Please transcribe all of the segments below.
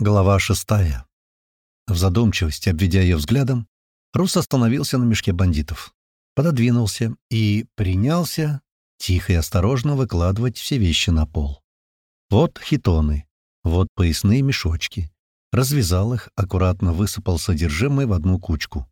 Глава шестая. В задумчивости, обведя ее взглядом, Рус остановился на мешке бандитов, пододвинулся и принялся тихо и осторожно выкладывать все вещи на пол. Вот хитоны, вот поясные мешочки. Развязал их, аккуратно высыпал содержимое в одну кучку.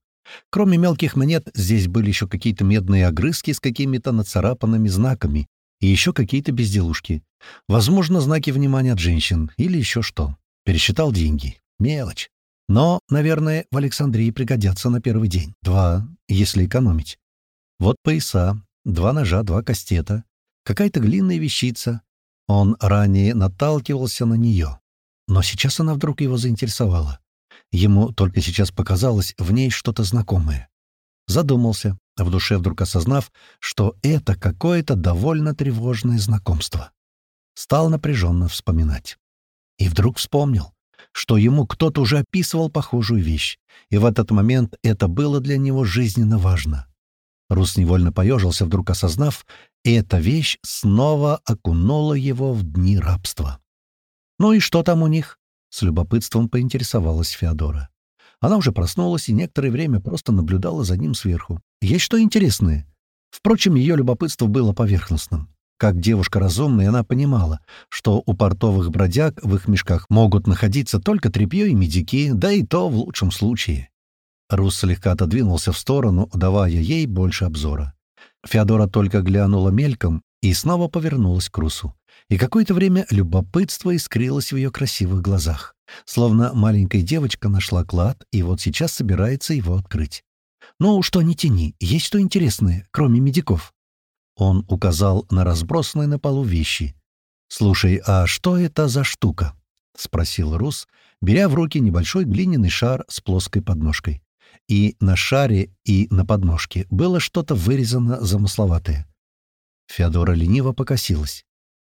Кроме мелких монет, здесь были еще какие-то медные огрызки с какими-то нацарапанными знаками и еще какие-то безделушки. Возможно, знаки внимания от женщин или еще что. Пересчитал деньги. Мелочь. Но, наверное, в Александрии пригодятся на первый день. Два, если экономить. Вот пояса, два ножа, два кастета, какая-то глиняная вещица. Он ранее наталкивался на нее. Но сейчас она вдруг его заинтересовала. Ему только сейчас показалось в ней что-то знакомое. Задумался, в душе вдруг осознав, что это какое-то довольно тревожное знакомство. Стал напряженно вспоминать. И вдруг вспомнил, что ему кто-то уже описывал похожую вещь, и в этот момент это было для него жизненно важно. Рус невольно поежился, вдруг осознав, и эта вещь снова окунула его в дни рабства. «Ну и что там у них?» — с любопытством поинтересовалась Феодора. Она уже проснулась и некоторое время просто наблюдала за ним сверху. Есть что интересное. Впрочем, ее любопытство было поверхностным. Как девушка разумная, она понимала, что у портовых бродяг в их мешках могут находиться только тряпье и медики, да и то в лучшем случае. Рус слегка отодвинулся в сторону, давая ей больше обзора. Феодора только глянула мельком и снова повернулась к Русу. И какое-то время любопытство искрилось в ее красивых глазах. Словно маленькая девочка нашла клад и вот сейчас собирается его открыть. «Ну, что не тяни, есть что интересное, кроме медиков?» Он указал на разбросанные на полу вещи. «Слушай, а что это за штука?» — спросил Рус, беря в руки небольшой глиняный шар с плоской подножкой. И на шаре, и на подножке было что-то вырезано замысловатое. Феодора лениво покосилась.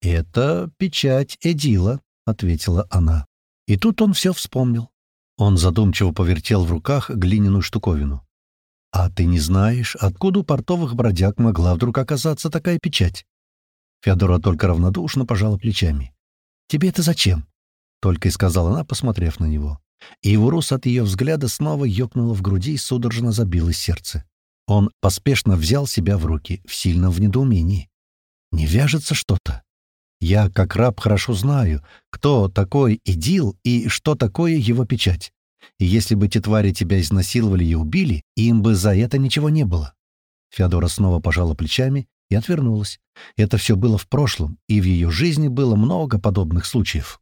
«Это печать Эдила», — ответила она. И тут он все вспомнил. Он задумчиво повертел в руках глиняную штуковину. «А ты не знаешь, откуда у портовых бродяг могла вдруг оказаться такая печать?» Феодора только равнодушно пожала плечами. «Тебе это зачем?» — только и сказала она, посмотрев на него. И его рус от ее взгляда снова ёкнуло в груди и судорожно забилось сердце. Он поспешно взял себя в руки, в сильном в недоумении. «Не вяжется что-то. Я, как раб, хорошо знаю, кто такой Идил и что такое его печать. И если бы те твари тебя изнасиловали и убили, им бы за это ничего не было». Феодора снова пожала плечами и отвернулась. Это все было в прошлом, и в ее жизни было много подобных случаев.